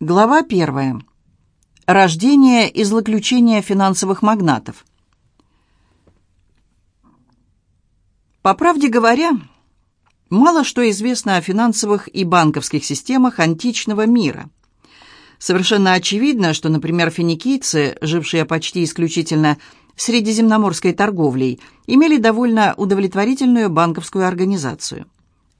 Глава первая. Рождение и злоключение финансовых магнатов. По правде говоря, мало что известно о финансовых и банковских системах античного мира. Совершенно очевидно, что, например, финикийцы, жившие почти исключительно средиземноморской торговлей, имели довольно удовлетворительную банковскую организацию.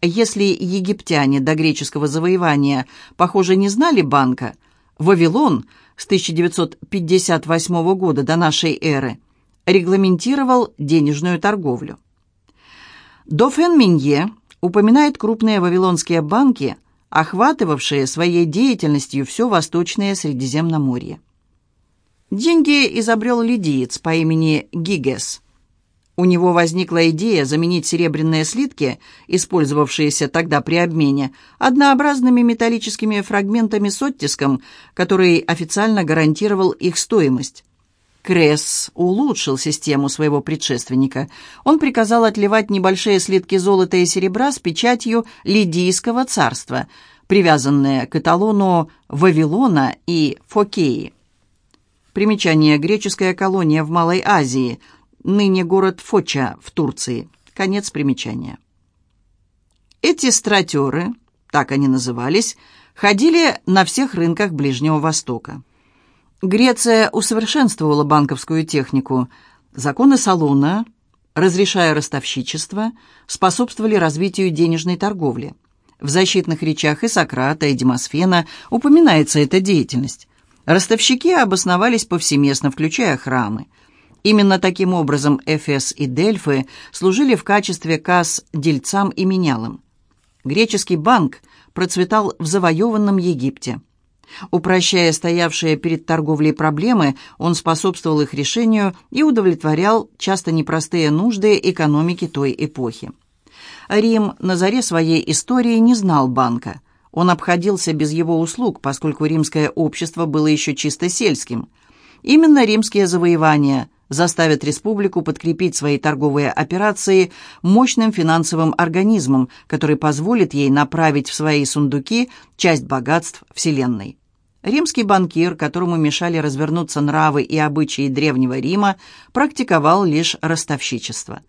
Если египтяне до греческого завоевания, похоже, не знали банка, Вавилон с 1958 года до нашей эры регламентировал денежную торговлю. Дофен Минье упоминает крупные вавилонские банки, охватывавшие своей деятельностью все Восточное Средиземноморье. Деньги изобрел лидиец по имени Гигес – у него возникла идея заменить серебряные слитки, использовавшиеся тогда при обмене, однообразными металлическими фрагментами с оттиском, который официально гарантировал их стоимость. Кресс улучшил систему своего предшественника. Он приказал отливать небольшие слитки золота и серебра с печатью Лидийского царства, привязанные к эталону Вавилона и Фокеи. Примечание «Греческая колония в Малой Азии», ныне город Фоча в Турции. Конец примечания. Эти стратеры, так они назывались, ходили на всех рынках Ближнего Востока. Греция усовершенствовала банковскую технику. Законы Салона, разрешая ростовщичество, способствовали развитию денежной торговли. В защитных речах и Сократа, и Демосфена упоминается эта деятельность. Ростовщики обосновались повсеместно, включая храмы – Именно таким образом Эфес и Дельфы служили в качестве касс дельцам и менялам. Греческий банк процветал в завоеванном Египте. Упрощая стоявшие перед торговлей проблемы, он способствовал их решению и удовлетворял часто непростые нужды экономики той эпохи. Рим на заре своей истории не знал банка. Он обходился без его услуг, поскольку римское общество было еще чисто сельским. Именно римские завоевания – заставят республику подкрепить свои торговые операции мощным финансовым организмом, который позволит ей направить в свои сундуки часть богатств Вселенной. Римский банкир, которому мешали развернуться нравы и обычаи Древнего Рима, практиковал лишь ростовщичество.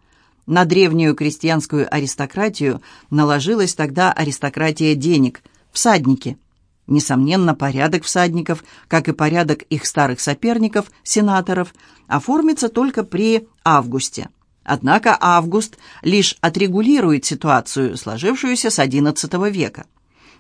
На древнюю крестьянскую аристократию наложилась тогда аристократия денег, всадники – Несомненно, порядок всадников, как и порядок их старых соперников, сенаторов, оформится только при Августе. Однако Август лишь отрегулирует ситуацию, сложившуюся с XI века.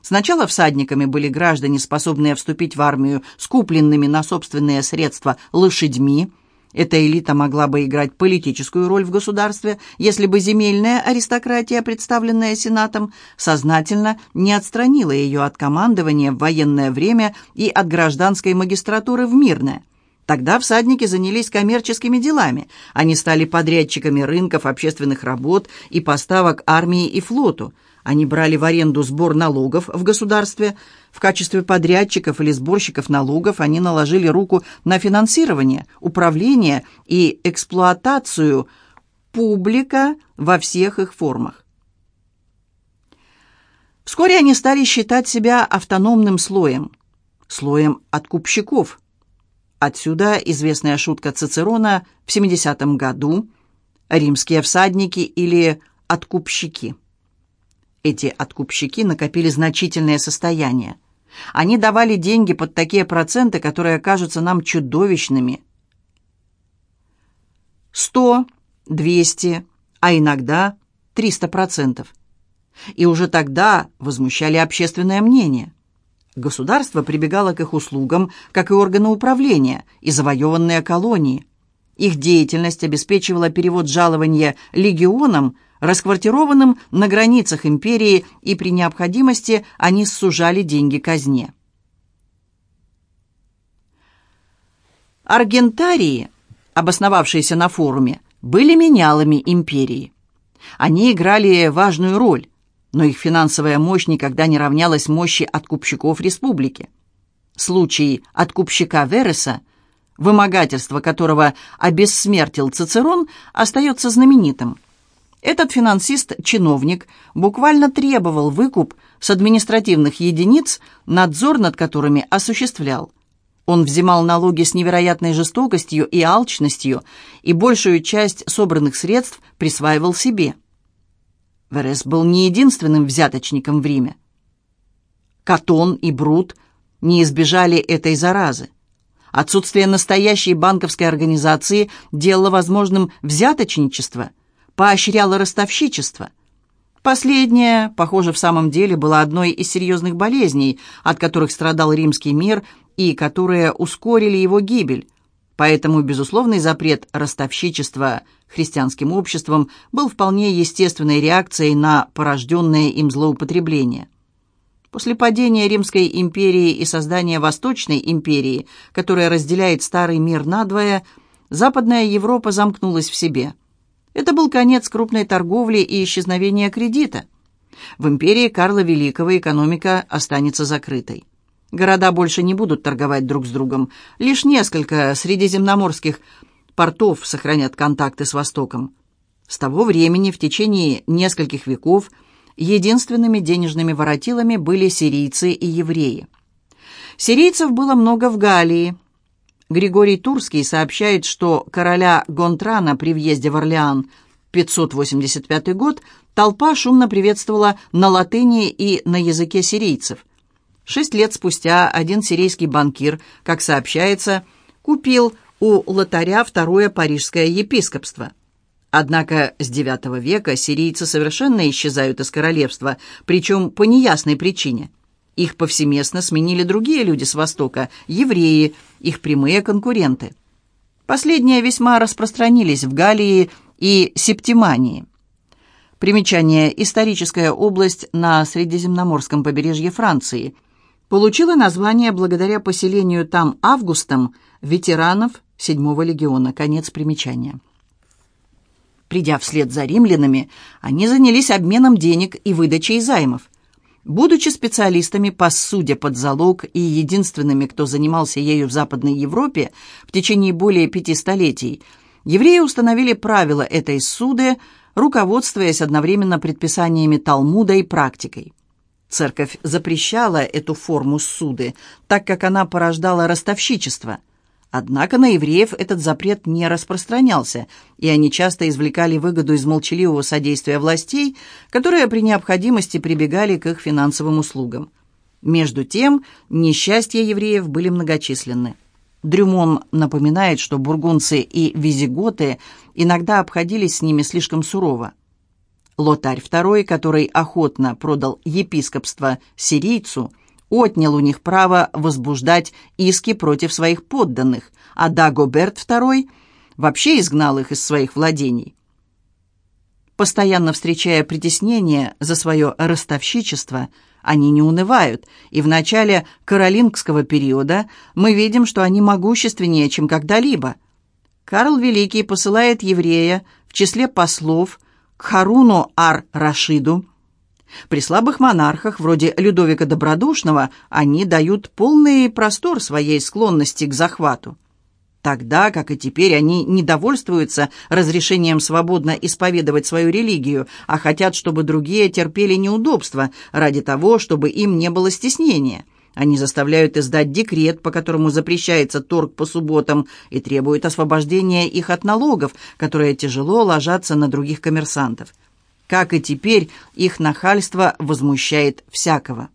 Сначала всадниками были граждане, способные вступить в армию с купленными на собственные средства лошадьми – эта элита могла бы играть политическую роль в государстве, если бы земельная аристократия, представленная Сенатом, сознательно не отстранила ее от командования в военное время и от гражданской магистратуры в мирное. Тогда всадники занялись коммерческими делами. Они стали подрядчиками рынков, общественных работ и поставок армии и флоту – они брали в аренду сбор налогов в государстве. В качестве подрядчиков или сборщиков налогов они наложили руку на финансирование, управление и эксплуатацию публика во всех их формах. Вскоре они стали считать себя автономным слоем, слоем откупщиков. Отсюда известная шутка Цицерона в 70 году «римские всадники» или «откупщики». Эти откупщики накопили значительное состояние. Они давали деньги под такие проценты, которые кажутся нам чудовищными. Сто, двести, а иногда триста процентов. И уже тогда возмущали общественное мнение. Государство прибегало к их услугам, как и органы управления, и завоеванные колонии. Их деятельность обеспечивала перевод жалования легионам – расквартированным на границах империи, и при необходимости они сужали деньги казне. Аргентарии, обосновавшиеся на форуме, были менялами империи. Они играли важную роль, но их финансовая мощь никогда не равнялась мощи откупщиков республики. Случай откупщика Вереса, вымогательство которого обессмертил Цицерон, остается знаменитым – Этот финансист-чиновник буквально требовал выкуп с административных единиц, надзор над которыми осуществлял. Он взимал налоги с невероятной жестокостью и алчностью, и большую часть собранных средств присваивал себе. Верес был не единственным взяточником в Риме. Катон и Брут не избежали этой заразы. Отсутствие настоящей банковской организации делало возможным взяточничество, поощряло ростовщичество. Последнее, похоже, в самом деле было одной из серьезных болезней, от которых страдал римский мир и которые ускорили его гибель. Поэтому безусловный запрет ростовщичества христианским обществом был вполне естественной реакцией на порожденное им злоупотребление. После падения Римской империи и создания Восточной империи, которая разделяет старый мир надвое, Западная Европа замкнулась в себе. Это был конец крупной торговли и исчезновение кредита. В империи Карла Великого экономика останется закрытой. Города больше не будут торговать друг с другом. Лишь несколько средиземноморских портов сохранят контакты с Востоком. С того времени, в течение нескольких веков, единственными денежными воротилами были сирийцы и евреи. Сирийцев было много в Галлии. Григорий Турский сообщает, что короля Гонтрана при въезде в Орлеан 585 год толпа шумно приветствовала на латыни и на языке сирийцев. Шесть лет спустя один сирийский банкир, как сообщается, купил у лотаря второе парижское епископство. Однако с IX века сирийцы совершенно исчезают из королевства, причем по неясной причине. Их повсеместно сменили другие люди с Востока, евреи, их прямые конкуренты. Последние весьма распространились в Галлии и Септимании. Примечание «Историческая область на Средиземноморском побережье Франции», получила название благодаря поселению там августом ветеранов 7-го легиона. Конец примечания. Придя вслед за римлянами, они занялись обменом денег и выдачей займов. Будучи специалистами по суде под залог и единственными, кто занимался ею в Западной Европе в течение более пяти столетий, евреи установили правила этой суды, руководствуясь одновременно предписаниями Талмуда и практикой. Церковь запрещала эту форму суды, так как она порождала ростовщичество. Однако на евреев этот запрет не распространялся, и они часто извлекали выгоду из молчаливого содействия властей, которые при необходимости прибегали к их финансовым услугам. Между тем, несчастья евреев были многочисленны. Дрюмон напоминает, что бургунцы и визиготы иногда обходились с ними слишком сурово. Лотарь II, который охотно продал епископство сирийцу, отнял у них право возбуждать иски против своих подданных, а Дагоберт II вообще изгнал их из своих владений. Постоянно встречая притеснение за свое ростовщичество, они не унывают, и в начале каролингского периода мы видим, что они могущественнее, чем когда-либо. Карл Великий посылает еврея в числе послов к Харуну ар-Рашиду. При слабых монархах, вроде Людовика Добродушного, они дают полный простор своей склонности к захвату. Тогда, как и теперь, они не довольствуются разрешением свободно исповедовать свою религию, а хотят, чтобы другие терпели неудобства ради того, чтобы им не было стеснения – они заставляют издать декрет, по которому запрещается торг по субботам, и требуют освобождения их от налогов, которые тяжело ложатся на других коммерсантов. Как и теперь, их нахальство возмущает всякого.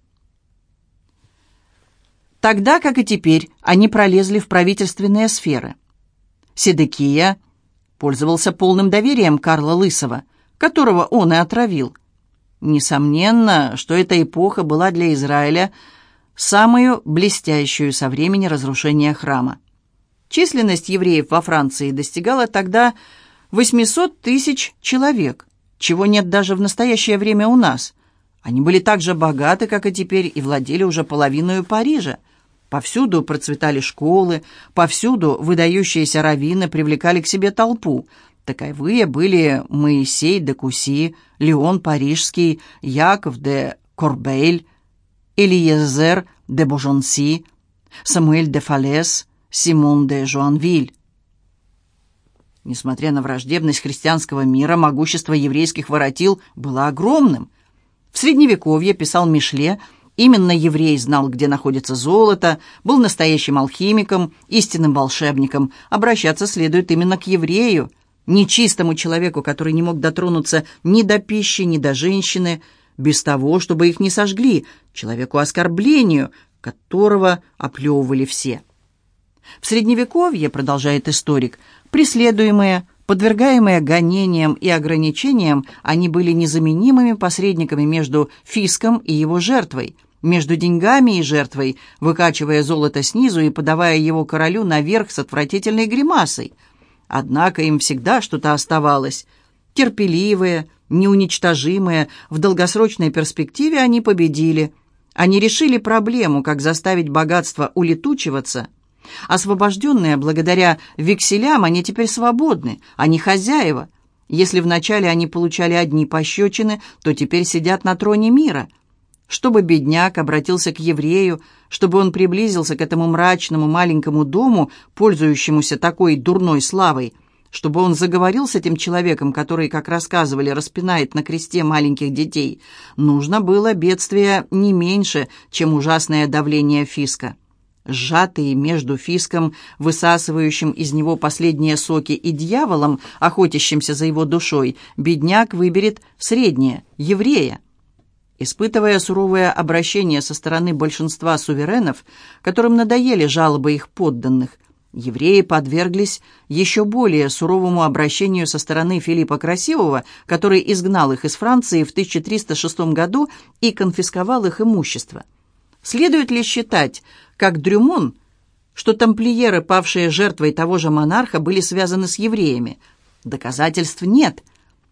Тогда, как и теперь, они пролезли в правительственные сферы. Седекия пользовался полным доверием Карла Лысого, которого он и отравил. Несомненно, что эта эпоха была для Израиля – самую блестящую со времени разрушения храма. Численность евреев во Франции достигала тогда 800 тысяч человек, чего нет даже в настоящее время у нас. Они были так же богаты, как и теперь, и владели уже половиной Парижа. Повсюду процветали школы, повсюду выдающиеся раввины привлекали к себе толпу. Таковые были Моисей де Куси, Леон Парижский, Яков де Корбейль, Элиезер де Божонси, Самуэль де Фалес, Симон де Жуанвиль. Несмотря на враждебность христианского мира, могущество еврейских воротил было огромным. В Средневековье, писал Мишле, именно еврей знал, где находится золото, был настоящим алхимиком, истинным волшебником. Обращаться следует именно к еврею, нечистому человеку, который не мог дотронуться ни до пищи, ни до женщины, без того, чтобы их не сожгли, человеку оскорблению, которого оплевывали все. В Средневековье, продолжает историк, преследуемые, подвергаемые гонениям и ограничениям, они были незаменимыми посредниками между фиском и его жертвой, между деньгами и жертвой, выкачивая золото снизу и подавая его королю наверх с отвратительной гримасой. Однако им всегда что-то оставалось. Терпеливые, неуничтожимые, в долгосрочной перспективе они победили. Они решили проблему, как заставить богатство улетучиваться – Освобожденные благодаря векселям, они теперь свободны, они хозяева. Если вначале они получали одни пощечины, то теперь сидят на троне мира. Чтобы бедняк обратился к еврею, чтобы он приблизился к этому мрачному маленькому дому, пользующемуся такой дурной славой, чтобы он заговорил с этим человеком, который, как рассказывали, распинает на кресте маленьких детей, нужно было бедствие не меньше, чем ужасное давление фиска сжатые между фиском, высасывающим из него последние соки, и дьяволом, охотящимся за его душой, бедняк выберет среднее, еврея. Испытывая суровое обращение со стороны большинства суверенов, которым надоели жалобы их подданных, евреи подверглись еще более суровому обращению со стороны Филиппа Красивого, который изгнал их из Франции в 1306 году и конфисковал их имущество. Следует ли считать, как Дрюмон, что тамплиеры, павшие жертвой того же монарха, были связаны с евреями? Доказательств нет.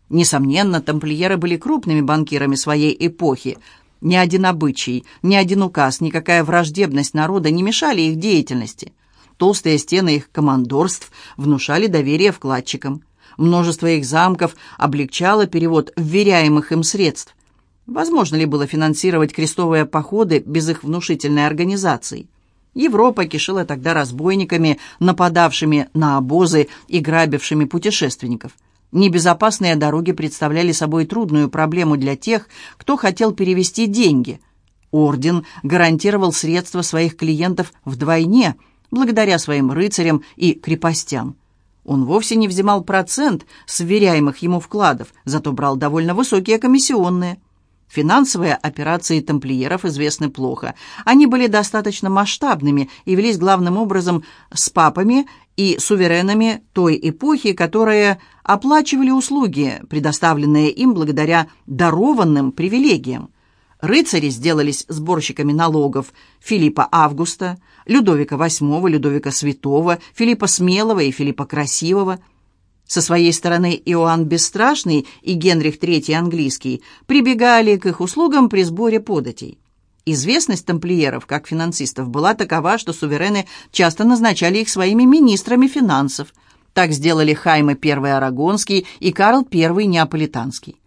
Несомненно, тамплиеры были крупными банкирами своей эпохи. Ни один обычай, ни один указ, никакая враждебность народа не мешали их деятельности. Толстые стены их командорств внушали доверие вкладчикам. Множество их замков облегчало перевод вверяемых им средств. Возможно ли было финансировать крестовые походы без их внушительной организации? Европа кишила тогда разбойниками, нападавшими на обозы и грабившими путешественников. Небезопасные дороги представляли собой трудную проблему для тех, кто хотел перевести деньги. Орден гарантировал средства своих клиентов вдвойне, благодаря своим рыцарям и крепостям. Он вовсе не взимал процент с вверяемых ему вкладов, зато брал довольно высокие комиссионные – Финансовые операции тамплиеров известны плохо. Они были достаточно масштабными и велись главным образом с папами и суверенами той эпохи, которые оплачивали услуги, предоставленные им благодаря дарованным привилегиям. Рыцари сделались сборщиками налогов Филиппа Августа, Людовика VIII, Людовика Святого, Филиппа Смелого и Филиппа Красивого – со своей стороны Иоанн Бесстрашный и Генрих III английский прибегали к их услугам при сборе податей. Известность тамплиеров как финансистов была такова, что суверены часто назначали их своими министрами финансов. Так сделали Хайме I Арагонский и Карл I Неаполитанский.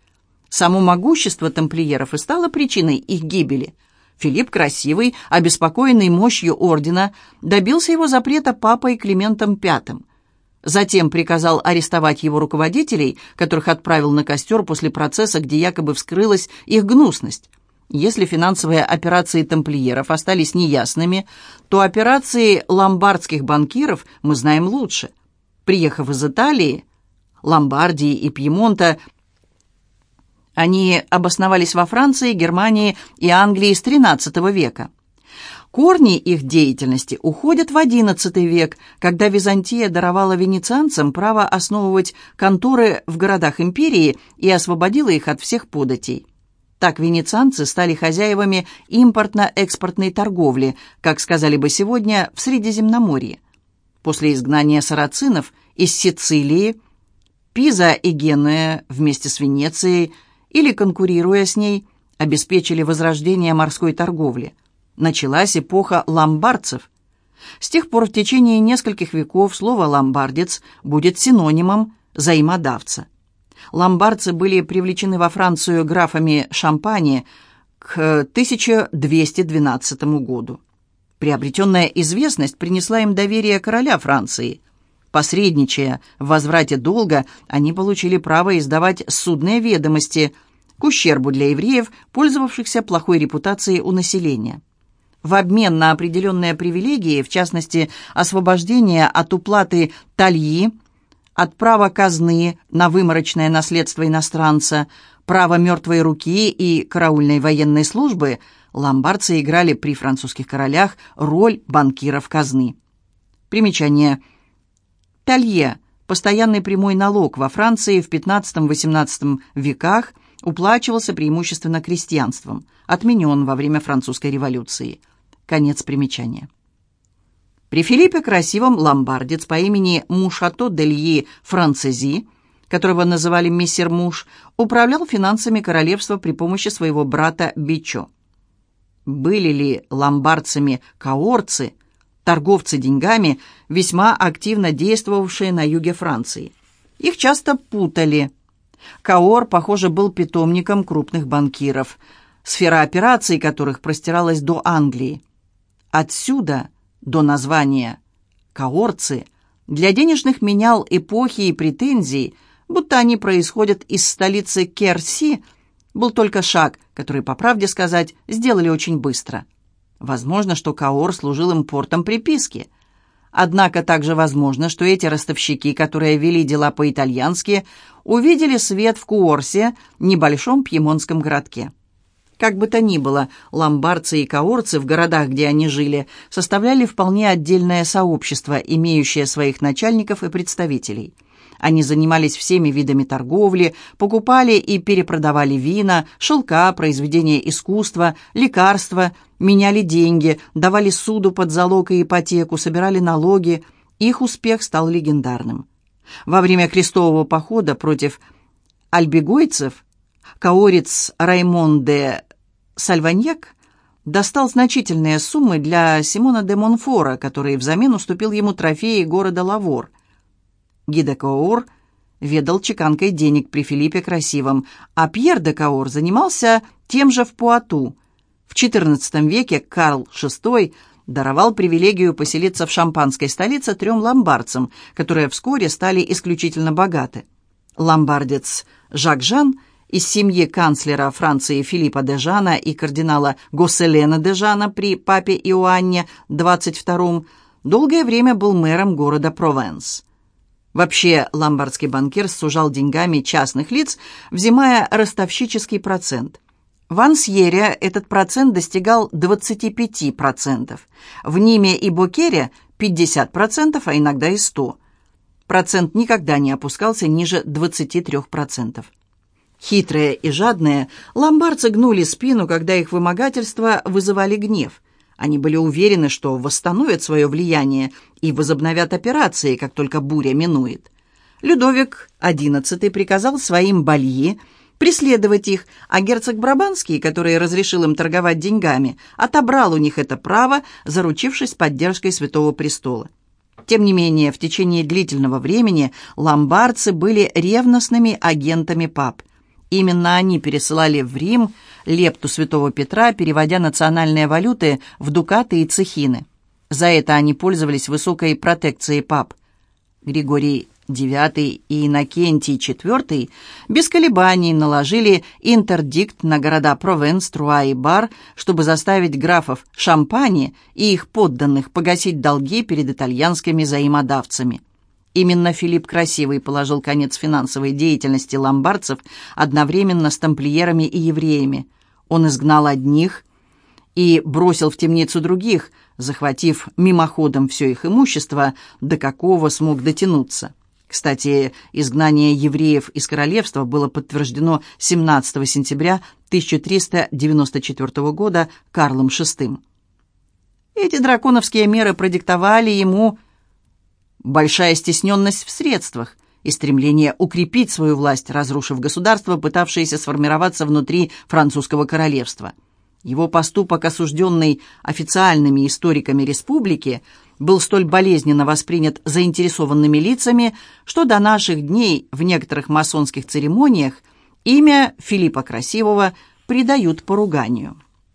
Само могущество тамплиеров и стало причиной их гибели. Филипп Красивый, обеспокоенный мощью ордена, добился его запрета папой Климентом V – Затем приказал арестовать его руководителей, которых отправил на костер после процесса, где якобы вскрылась их гнусность. Если финансовые операции тамплиеров остались неясными, то операции ломбардских банкиров мы знаем лучше. Приехав из Италии, Ломбардии и Пьемонта, они обосновались во Франции, Германии и Англии с XIII века. Корни их деятельности уходят в XI век, когда Византия даровала венецианцам право основывать конторы в городах империи и освободила их от всех податей. Так венецианцы стали хозяевами импортно-экспортной торговли, как сказали бы сегодня, в Средиземноморье. После изгнания сарацинов из Сицилии, Пиза и Генуя вместе с Венецией или конкурируя с ней, обеспечили возрождение морской торговли – Началась эпоха ломбардцев. С тех пор в течение нескольких веков слово «ломбардец» будет синонимом «взаимодавца». Ломбардцы были привлечены во Францию графами Шампани к 1212 году. Приобретенная известность принесла им доверие короля Франции. Посредничая в возврате долга, они получили право издавать судные ведомости к ущербу для евреев, пользовавшихся плохой репутацией у населения. В обмен на определенные привилегии, в частности, освобождение от уплаты тальи, от права казны на выморочное наследство иностранца, право мертвой руки и караульной военной службы, ломбардцы играли при французских королях роль банкиров казны. Примечание. Талье – постоянный прямой налог во Франции в XV-XVIII веках уплачивался преимущественно крестьянством, отменен во время французской революции. Конец примечания. При Филиппе Красивом ломбардец по имени Мушато Дельи Францези, которого называли мессер Муш, управлял финансами королевства при помощи своего брата Бичо. Были ли ломбардцами каорцы, торговцы деньгами, весьма активно действовавшие на юге Франции? Их часто путали. Каор, похоже, был питомником крупных банкиров, сфера операций которых простиралась до Англии. Отсюда до названия «каорцы» для денежных менял эпохи и претензий, будто они происходят из столицы Керси, был только шаг, который, по правде сказать, сделали очень быстро. Возможно, что Каор служил им портом приписки. Однако также возможно, что эти ростовщики, которые вели дела по-итальянски, увидели свет в Куорсе, небольшом пьемонтском городке. Как бы то ни было, ломбардцы и каорцы в городах, где они жили, составляли вполне отдельное сообщество, имеющее своих начальников и представителей. Они занимались всеми видами торговли, покупали и перепродавали вина, шелка, произведения искусства, лекарства, меняли деньги, давали суду под залог и ипотеку, собирали налоги. Их успех стал легендарным. Во время крестового похода против альбегойцев каорец Раймон де Сальваньяк достал значительные суммы для Симона де Монфора, который взамен уступил ему трофеи города Лавор – Гида Каор ведал чеканкой денег при Филиппе Красивом, а Пьер де Каор занимался тем же в Пуату. В XIV веке Карл VI даровал привилегию поселиться в шампанской столице трем ломбардцам, которые вскоре стали исключительно богаты. Ломбардец Жак Жан из семьи канцлера Франции Филиппа де Жана и кардинала Госселена де Жана при папе Иоанне XXII долгое время был мэром города Провенс. Вообще, ломбардский банкир сужал деньгами частных лиц, взимая ростовщический процент. В Ансьере этот процент достигал 25%, в Ниме и Бокере – 50%, а иногда и 100%. Процент никогда не опускался ниже 23%. Хитрые и жадные, ломбардцы гнули спину, когда их вымогательства вызывали гнев. Они были уверены, что восстановят свое влияние и возобновят операции, как только буря минует. Людовик XI приказал своим бальи преследовать их, а герцог Брабанский, который разрешил им торговать деньгами, отобрал у них это право, заручившись поддержкой Святого Престола. Тем не менее, в течение длительного времени ломбардцы были ревностными агентами пап. Именно они пересылали в Рим лепту святого Петра, переводя национальные валюты в дукаты и цехины. За это они пользовались высокой протекцией пап. Григорий IX и Иннокентий IV без колебаний наложили интердикт на города Провенс, Труа и Бар, чтобы заставить графов Шампани и их подданных погасить долги перед итальянскими взаимодавцами. Именно Филипп Красивый положил конец финансовой деятельности ломбардцев одновременно с тамплиерами и евреями. Он изгнал одних и бросил в темницу других, захватив мимоходом все их имущество, до какого смог дотянуться. Кстати, изгнание евреев из королевства было подтверждено 17 сентября 1394 года Карлом VI. Эти драконовские меры продиктовали ему большая стесненность в средствах и стремление укрепить свою власть, разрушив государство, пытавшееся сформироваться внутри французского королевства. Его поступок, осужденный официальными историками республики, был столь болезненно воспринят заинтересованными лицами, что до наших дней в некоторых масонских церемониях имя Филиппа Красивого придают поруганию.